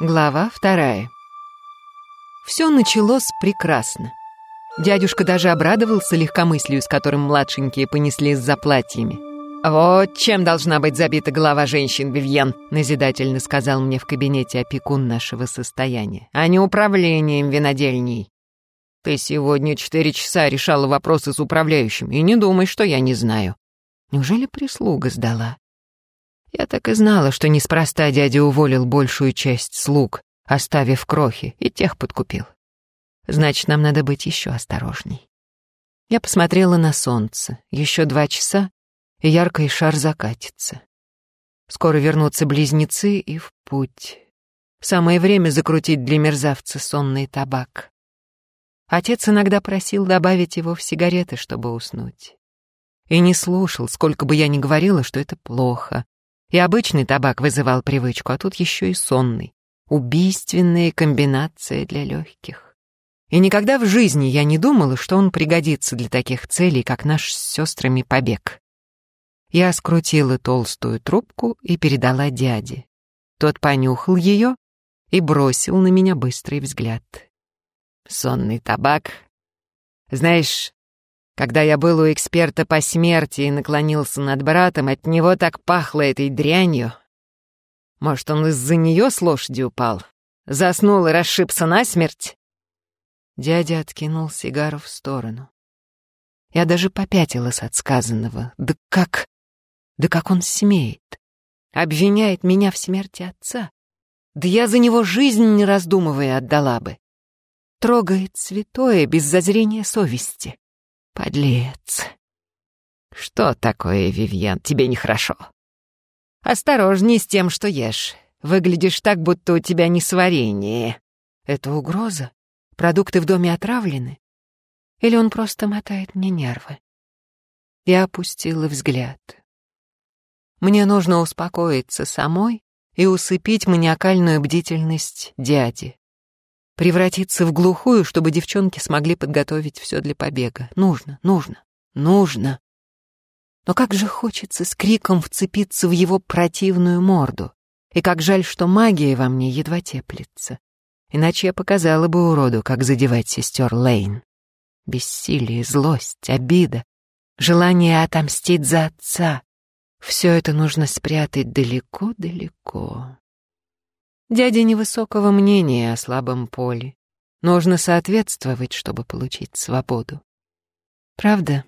Глава вторая. Все началось прекрасно. Дядюшка даже обрадовался легкомыслию, с которым младшенькие понеслись за платьями. «Вот чем должна быть забита голова женщин, Вивьен», — назидательно сказал мне в кабинете опекун нашего состояния, «а не управлением винодельней. Ты сегодня четыре часа решала вопросы с управляющим, и не думай, что я не знаю. Неужели прислуга сдала? Я так и знала, что неспроста дядя уволил большую часть слуг, оставив крохи, и тех подкупил. Значит, нам надо быть еще осторожней. Я посмотрела на солнце. Еще два часа, и яркий шар закатится. Скоро вернутся близнецы и в путь. Самое время закрутить для мерзавца сонный табак. Отец иногда просил добавить его в сигареты, чтобы уснуть. И не слушал, сколько бы я ни говорила, что это плохо, и обычный табак вызывал привычку, а тут еще и сонный. Убийственная комбинация для легких. И никогда в жизни я не думала, что он пригодится для таких целей, как наш с сестрами побег. Я скрутила толстую трубку и передала дяде. Тот понюхал ее и бросил на меня быстрый взгляд. Сонный табак. Знаешь, когда я был у эксперта по смерти и наклонился над братом, от него так пахло этой дрянью. Может, он из-за нее с лошади упал? Заснул и расшибся насмерть?» Дядя откинул сигару в сторону. Я даже попятилась от сказанного. Да как... Да как он смеет? Обвиняет меня в смерти отца. Да я за него жизнь, не раздумывая, отдала бы. Трогает святое без зазрения совести. Подлец. Что такое, Вивьен, тебе нехорошо? Осторожней с тем, что ешь. Выглядишь так, будто у тебя несварение. Это угроза? Продукты в доме отравлены? Или он просто мотает мне нервы? Я опустила взгляд. Мне нужно успокоиться самой и усыпить маниакальную бдительность дяди превратиться в глухую, чтобы девчонки смогли подготовить все для побега. Нужно, нужно, нужно. Но как же хочется с криком вцепиться в его противную морду. И как жаль, что магия во мне едва теплится. Иначе я показала бы уроду, как задевать сестер Лейн. Бессилие, злость, обида, желание отомстить за отца. Все это нужно спрятать далеко-далеко. Дядя невысокого мнения о слабом поле. Нужно соответствовать, чтобы получить свободу. Правда?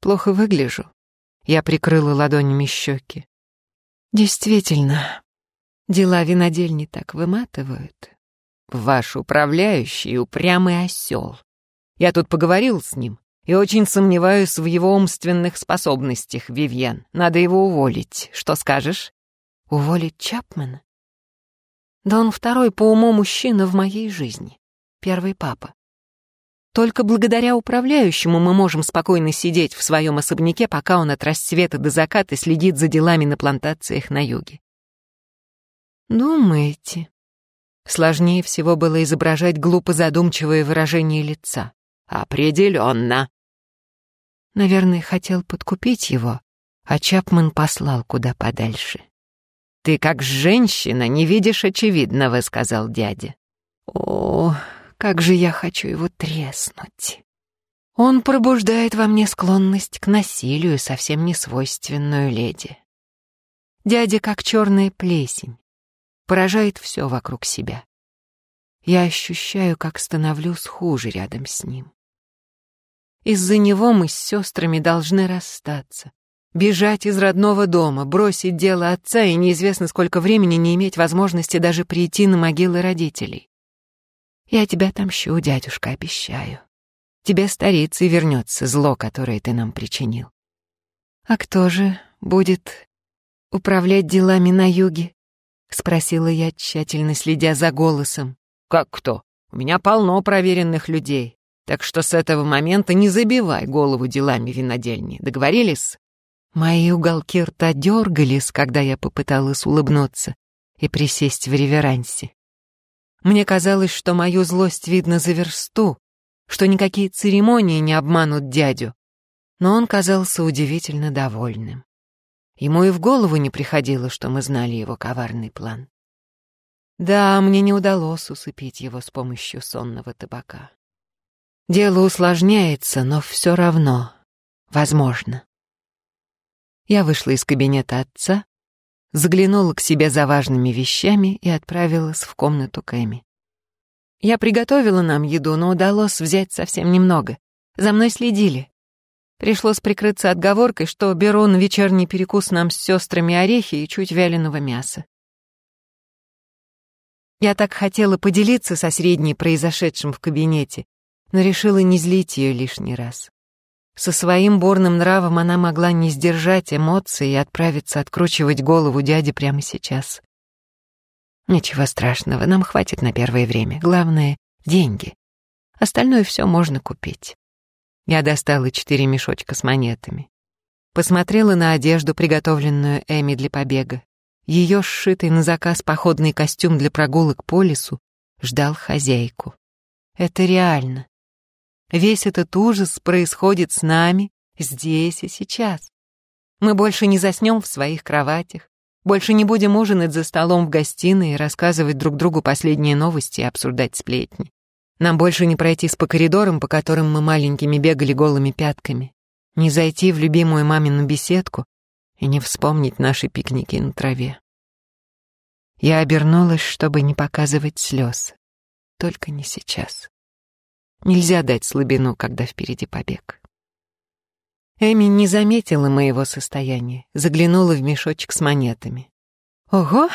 Плохо выгляжу. Я прикрыла ладонями щеки. Действительно, дела винодельни так выматывают. Ваш управляющий упрямый осел. Я тут поговорил с ним и очень сомневаюсь в его умственных способностях, Вивьен. Надо его уволить. Что скажешь? Уволить Чапмана? Да он второй по уму мужчина в моей жизни. Первый папа. Только благодаря управляющему мы можем спокойно сидеть в своем особняке, пока он от рассвета до заката следит за делами на плантациях на юге. Думаете? Сложнее всего было изображать глупо задумчивое выражение лица. Определенно. Наверное, хотел подкупить его, а Чапман послал куда подальше. «Ты как женщина не видишь очевидного», — сказал дядя. «О, как же я хочу его треснуть!» Он пробуждает во мне склонность к насилию, совсем не свойственную леди. Дядя как черная плесень, поражает все вокруг себя. Я ощущаю, как становлюсь хуже рядом с ним. Из-за него мы с сестрами должны расстаться, Бежать из родного дома, бросить дело отца и неизвестно сколько времени не иметь возможности даже прийти на могилы родителей. Я тебя отомщу, дядюшка, обещаю. Тебе и вернется зло, которое ты нам причинил. А кто же будет управлять делами на юге? Спросила я, тщательно следя за голосом. Как кто? У меня полно проверенных людей. Так что с этого момента не забивай голову делами винодельни. Договорились? Мои уголки рта дергались, когда я попыталась улыбнуться и присесть в реверансе. Мне казалось, что мою злость видно за версту, что никакие церемонии не обманут дядю, но он казался удивительно довольным. Ему и в голову не приходило, что мы знали его коварный план. Да, мне не удалось усыпить его с помощью сонного табака. Дело усложняется, но все равно возможно. Я вышла из кабинета отца, заглянула к себе за важными вещами и отправилась в комнату Кэми. Я приготовила нам еду, но удалось взять совсем немного. За мной следили. Пришлось прикрыться отговоркой, что беру на вечерний перекус нам с сестрами орехи и чуть вяленого мяса. Я так хотела поделиться со средней произошедшим в кабинете, но решила не злить ее лишний раз. Со своим бурным нравом она могла не сдержать эмоций и отправиться откручивать голову дяде прямо сейчас. Ничего страшного, нам хватит на первое время. Главное — деньги. Остальное все можно купить. Я достала четыре мешочка с монетами. Посмотрела на одежду, приготовленную Эми для побега. Ее сшитый на заказ походный костюм для прогулок по лесу ждал хозяйку. Это реально. Весь этот ужас происходит с нами здесь и сейчас. Мы больше не заснем в своих кроватях, больше не будем ужинать за столом в гостиной и рассказывать друг другу последние новости и обсуждать сплетни. Нам больше не пройтись по коридорам, по которым мы маленькими бегали голыми пятками, не зайти в любимую мамину беседку и не вспомнить наши пикники на траве. Я обернулась, чтобы не показывать слез. Только не сейчас. Нельзя дать слабину, когда впереди побег. Эми не заметила моего состояния, заглянула в мешочек с монетами. «Ого!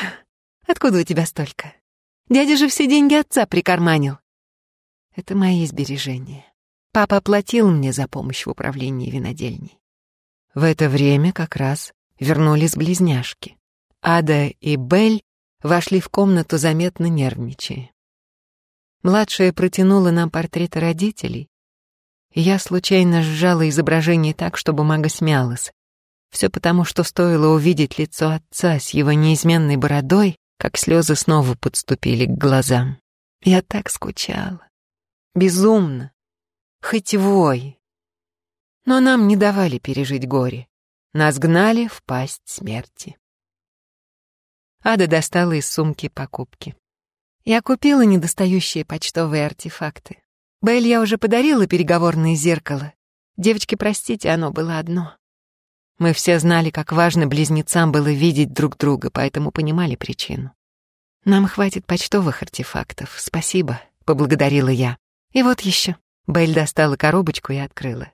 Откуда у тебя столько? Дядя же все деньги отца прикарманил». «Это мои сбережения. Папа платил мне за помощь в управлении винодельней». В это время как раз вернулись близняшки. Ада и Бель вошли в комнату, заметно нервничая. Младшая протянула нам портреты родителей, я случайно сжала изображение так, чтобы мага смялась. Все потому, что стоило увидеть лицо отца с его неизменной бородой, как слезы снова подступили к глазам. Я так скучала. Безумно. Хоть вой. Но нам не давали пережить горе. Нас гнали в пасть смерти. Ада достала из сумки покупки. Я купила недостающие почтовые артефакты. Белль я уже подарила переговорное зеркало. Девочки, простите, оно было одно. Мы все знали, как важно близнецам было видеть друг друга, поэтому понимали причину. «Нам хватит почтовых артефактов, спасибо», — поблагодарила я. «И вот еще». Белль достала коробочку и открыла.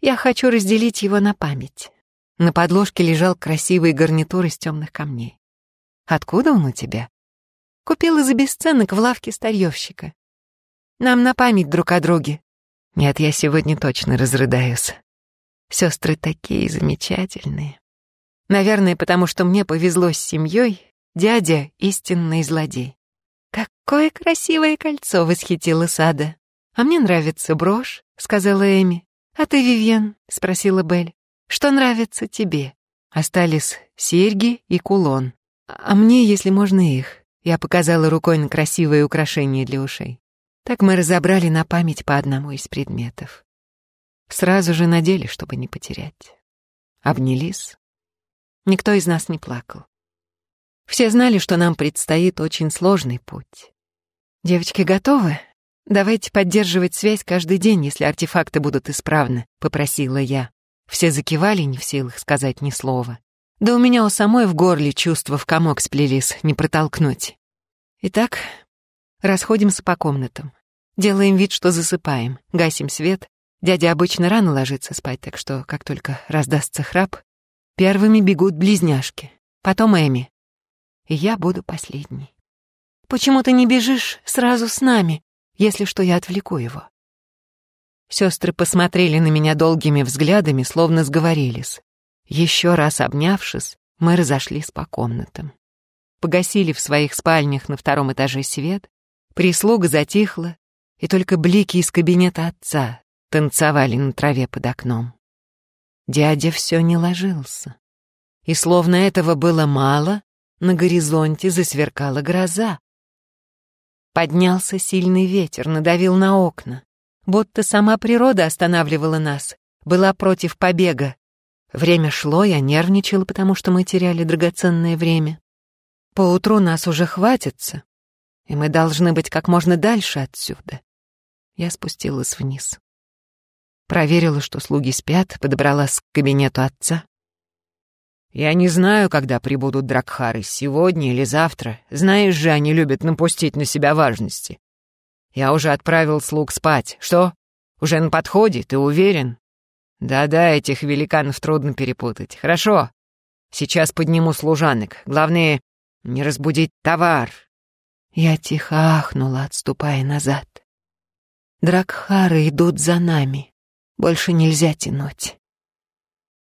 «Я хочу разделить его на память. На подложке лежал красивый гарнитур из темных камней. Откуда он у тебя? Купила за бесценок в лавке старьевщика. Нам на память друг о друге. Нет, я сегодня точно разрыдаюсь. Сестры такие замечательные. Наверное, потому что мне повезло с семьей, дядя — истинный злодей. «Какое красивое кольцо!» — восхитила Сада. «А мне нравится брошь», — сказала Эми. «А ты, Вивьен?» — спросила Белль. Что нравится тебе? Остались серьги и кулон. А мне, если можно, их. Я показала рукой на красивые украшения для ушей. Так мы разобрали на память по одному из предметов. Сразу же надели, чтобы не потерять. Обнялись. Никто из нас не плакал. Все знали, что нам предстоит очень сложный путь. «Девочки готовы? Давайте поддерживать связь каждый день, если артефакты будут исправны», — попросила я. Все закивали, не в силах сказать ни слова. Да у меня у самой в горле чувства в комок сплелись, не протолкнуть. Итак, расходимся по комнатам. Делаем вид, что засыпаем, гасим свет. Дядя обычно рано ложится спать, так что, как только раздастся храп, первыми бегут близняшки, потом Эми. И я буду последней. «Почему ты не бежишь сразу с нами, если что, я отвлеку его?» Сестры посмотрели на меня долгими взглядами, словно сговорились. Еще раз обнявшись, мы разошлись по комнатам. Погасили в своих спальнях на втором этаже свет, прислуга затихла, и только блики из кабинета отца танцевали на траве под окном. Дядя все не ложился. И словно этого было мало, на горизонте засверкала гроза. Поднялся сильный ветер, надавил на окна будто сама природа останавливала нас, была против побега. Время шло, я нервничала, потому что мы теряли драгоценное время. Поутру нас уже хватится. и мы должны быть как можно дальше отсюда. Я спустилась вниз. Проверила, что слуги спят, подобралась к кабинету отца. «Я не знаю, когда прибудут Дракхары, сегодня или завтра. Знаешь же, они любят напустить на себя важности. Я уже отправил слуг спать. Что? Уже на подходе, ты уверен?» «Да-да, этих великанов трудно перепутать. Хорошо. Сейчас подниму служанок. Главное, не разбудить товар». Я тихо ахнула, отступая назад. Дракхары идут за нами. Больше нельзя тянуть.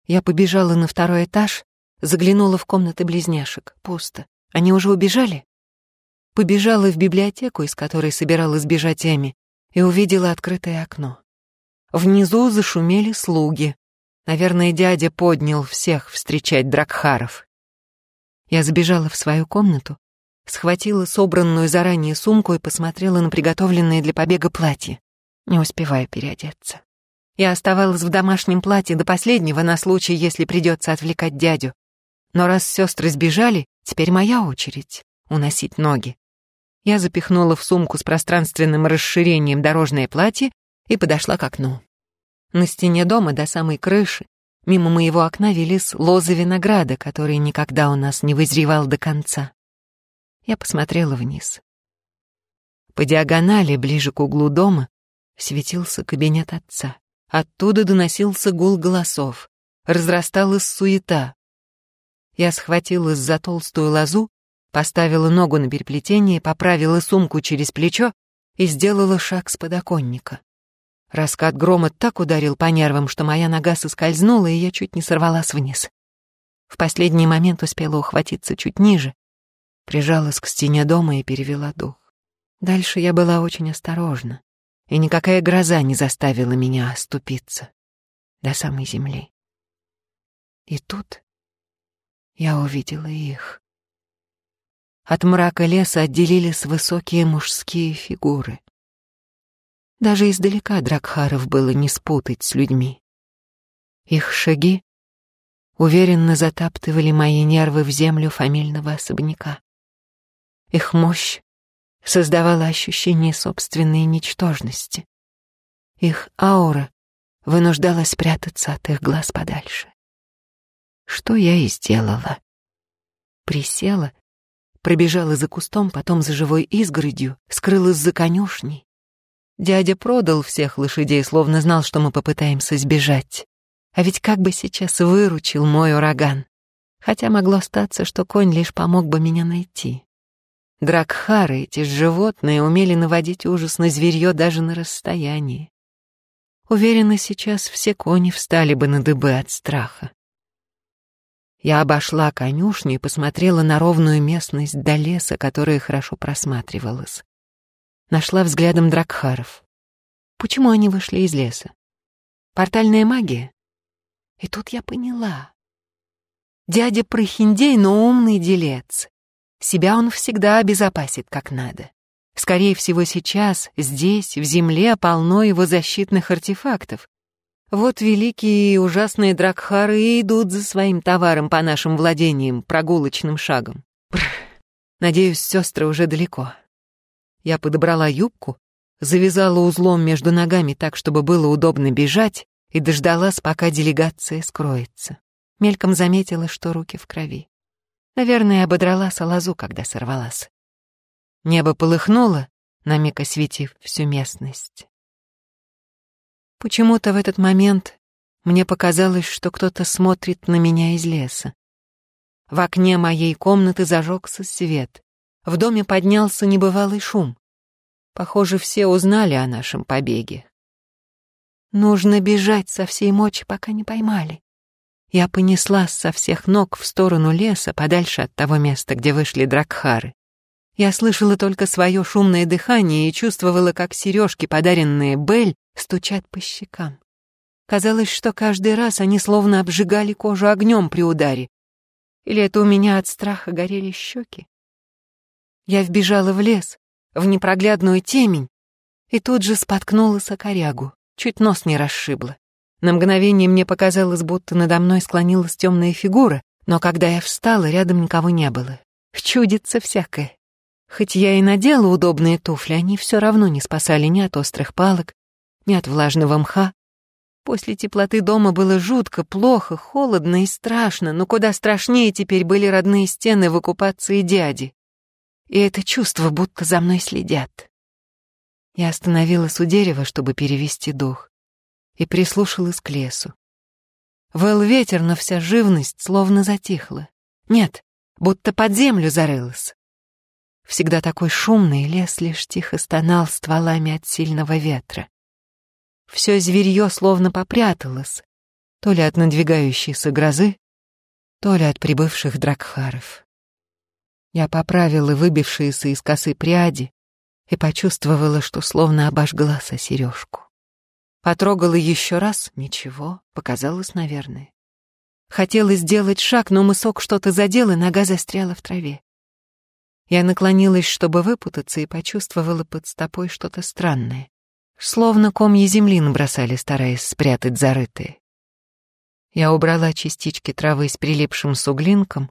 Я побежала на второй этаж, заглянула в комнаты близняшек. Пусто. Они уже убежали? Побежала в библиотеку, из которой собиралась бежать Эми, и увидела открытое окно. Внизу зашумели слуги. Наверное, дядя поднял всех встречать Дракхаров. Я забежала в свою комнату, схватила собранную заранее сумку и посмотрела на приготовленное для побега платье, не успевая переодеться. Я оставалась в домашнем платье до последнего на случай, если придется отвлекать дядю. Но раз сестры сбежали, теперь моя очередь уносить ноги. Я запихнула в сумку с пространственным расширением дорожное платье и подошла к окну. На стене дома до самой крыши, мимо моего окна велись лозы винограда, который никогда у нас не вызревал до конца. Я посмотрела вниз. По диагонали, ближе к углу дома, светился кабинет отца. Оттуда доносился гул голосов, разрасталась суета. Я схватилась за толстую лозу, поставила ногу на переплетение, поправила сумку через плечо и сделала шаг с подоконника. Раскат грома так ударил по нервам, что моя нога соскользнула, и я чуть не сорвалась вниз. В последний момент успела ухватиться чуть ниже, прижалась к стене дома и перевела дух. Дальше я была очень осторожна и никакая гроза не заставила меня оступиться до самой земли. И тут я увидела их. От мрака леса отделились высокие мужские фигуры. Даже издалека Дракхаров было не спутать с людьми. Их шаги уверенно затаптывали мои нервы в землю фамильного особняка. Их мощь создавала ощущение собственной ничтожности. Их аура вынуждала спрятаться от их глаз подальше. Что я и сделала. Присела, пробежала за кустом, потом за живой изгородью, скрылась за конюшней. Дядя продал всех лошадей, словно знал, что мы попытаемся сбежать. А ведь как бы сейчас выручил мой ураган. Хотя могло статься, что конь лишь помог бы меня найти. Дракхары, эти животные, умели наводить ужас на зверье даже на расстоянии. Уверена, сейчас все кони встали бы на дыбы от страха. Я обошла конюшню и посмотрела на ровную местность до леса, которая хорошо просматривалась. Нашла взглядом Дракхаров. Почему они вышли из леса? Портальная магия? И тут я поняла. Дядя Прохиндей, но умный делец. Себя он всегда обезопасит как надо. Скорее всего, сейчас, здесь, в земле, полно его защитных артефактов. Вот великие и ужасные дракхары идут за своим товаром по нашим владениям прогулочным шагом. Бррр. Надеюсь, сестры уже далеко. Я подобрала юбку, завязала узлом между ногами так, чтобы было удобно бежать, и дождалась, пока делегация скроется. Мельком заметила, что руки в крови. Наверное, ободрала салазу, когда сорвалась. Небо полыхнуло, на миг осветив всю местность. Почему-то в этот момент мне показалось, что кто-то смотрит на меня из леса. В окне моей комнаты зажегся свет. В доме поднялся небывалый шум. Похоже, все узнали о нашем побеге. Нужно бежать со всей мочи, пока не поймали. Я понеслась со всех ног в сторону леса, подальше от того места, где вышли дракхары. Я слышала только свое шумное дыхание и чувствовала, как сережки, подаренные Бель, стучат по щекам. Казалось, что каждый раз они словно обжигали кожу огнем при ударе. Или это у меня от страха горели щеки? Я вбежала в лес, в непроглядную темень, и тут же споткнулась о корягу, чуть нос не расшибла. На мгновение мне показалось, будто надо мной склонилась темная фигура, но когда я встала, рядом никого не было. Чудится всякое. Хоть я и надела удобные туфли, они все равно не спасали ни от острых палок, ни от влажного мха. После теплоты дома было жутко, плохо, холодно и страшно, но куда страшнее теперь были родные стены в оккупации дяди. И это чувство, будто за мной следят. Я остановилась у дерева, чтобы перевести дух, и прислушалась к лесу. Выл ветер, но вся живность словно затихла. Нет, будто под землю зарылась. Всегда такой шумный лес лишь тихо стонал стволами от сильного ветра. Все зверье словно попряталось, то ли от надвигающейся грозы, то ли от прибывших дракхаров. Я поправила выбившиеся из косы пряди и почувствовала, что словно обожгла со сережку. Потрогала еще раз — ничего, показалось, наверное. Хотела сделать шаг, но мысок что-то задел, и нога застряла в траве. Я наклонилась, чтобы выпутаться, и почувствовала под стопой что-то странное. Словно комья земли набросали, стараясь спрятать зарытые. Я убрала частички травы с прилипшим суглинком,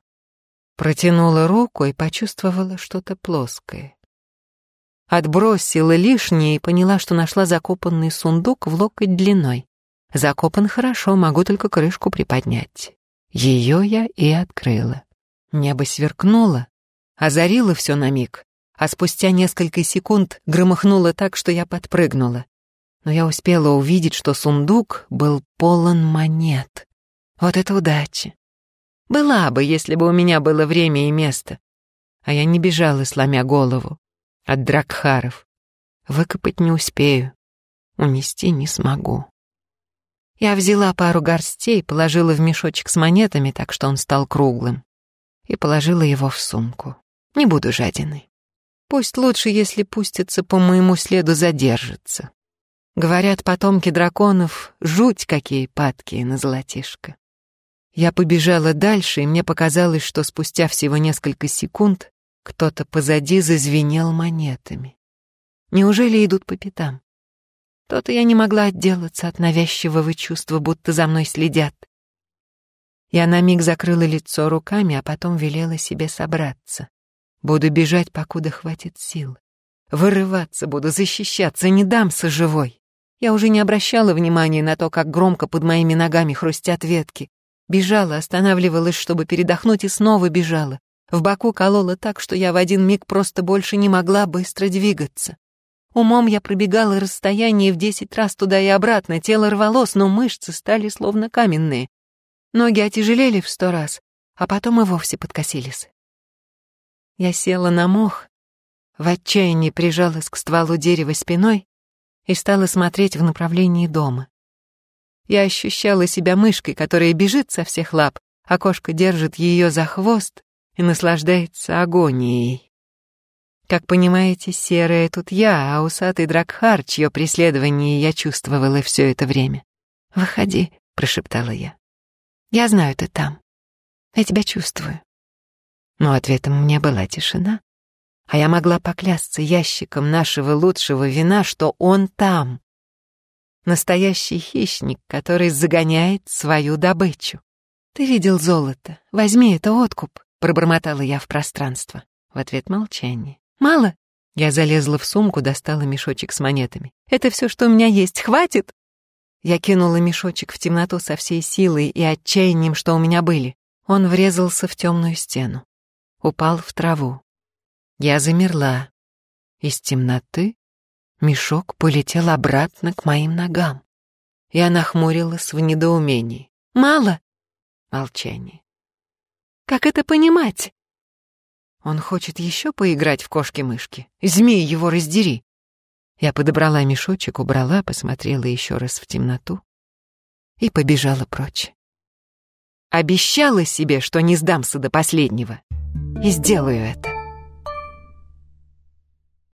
протянула руку и почувствовала что-то плоское. Отбросила лишнее и поняла, что нашла закопанный сундук в локоть длиной. Закопан хорошо, могу только крышку приподнять. Ее я и открыла. Небо сверкнуло, озарило все на миг, а спустя несколько секунд громыхнуло так, что я подпрыгнула. Но я успела увидеть, что сундук был полон монет. Вот это удача. Была бы, если бы у меня было время и место. А я не бежала, сломя голову. От дракхаров. Выкопать не успею. Унести не смогу. Я взяла пару горстей, положила в мешочек с монетами, так что он стал круглым, и положила его в сумку. Не буду жадиной. Пусть лучше, если пустится по моему следу, задержится. Говорят, потомки драконов жуть какие падкие на золотишко. Я побежала дальше, и мне показалось, что спустя всего несколько секунд кто-то позади зазвенел монетами. Неужели идут по пятам? То-то я не могла отделаться от навязчивого чувства, будто за мной следят. Я на миг закрыла лицо руками, а потом велела себе собраться. Буду бежать, покуда хватит сил. Вырываться буду, защищаться, не дамся живой. Я уже не обращала внимания на то, как громко под моими ногами хрустят ветки. Бежала, останавливалась, чтобы передохнуть, и снова бежала. В боку колола так, что я в один миг просто больше не могла быстро двигаться. Умом я пробегала расстояние в десять раз туда и обратно, тело рвалось, но мышцы стали словно каменные. Ноги отяжелели в сто раз, а потом и вовсе подкосились. Я села на мох, в отчаянии прижалась к стволу дерева спиной и стала смотреть в направлении дома. Я ощущала себя мышкой, которая бежит со всех лап, а кошка держит ее за хвост и наслаждается агонией. Как понимаете, серая тут я, а усатый Дракхар, чье преследование я чувствовала все это время. «Выходи», — прошептала я. «Я знаю, ты там. Я тебя чувствую». Но ответом мне была тишина. А я могла поклясться ящиком нашего лучшего вина, что он там. Настоящий хищник, который загоняет свою добычу. «Ты видел золото. Возьми, это откуп», — пробормотала я в пространство. В ответ молчание. «Мало?» Я залезла в сумку, достала мешочек с монетами. «Это все, что у меня есть. Хватит?» Я кинула мешочек в темноту со всей силой и отчаянием, что у меня были. Он врезался в темную стену упал в траву. Я замерла. Из темноты мешок полетел обратно к моим ногам. Я нахмурилась в недоумении. «Мало?» Молчание. «Как это понимать?» Он хочет еще поиграть в кошки-мышки. Змей его раздери. Я подобрала мешочек, убрала, посмотрела еще раз в темноту и побежала прочь. Обещала себе, что не сдамся до последнего и сделаю это.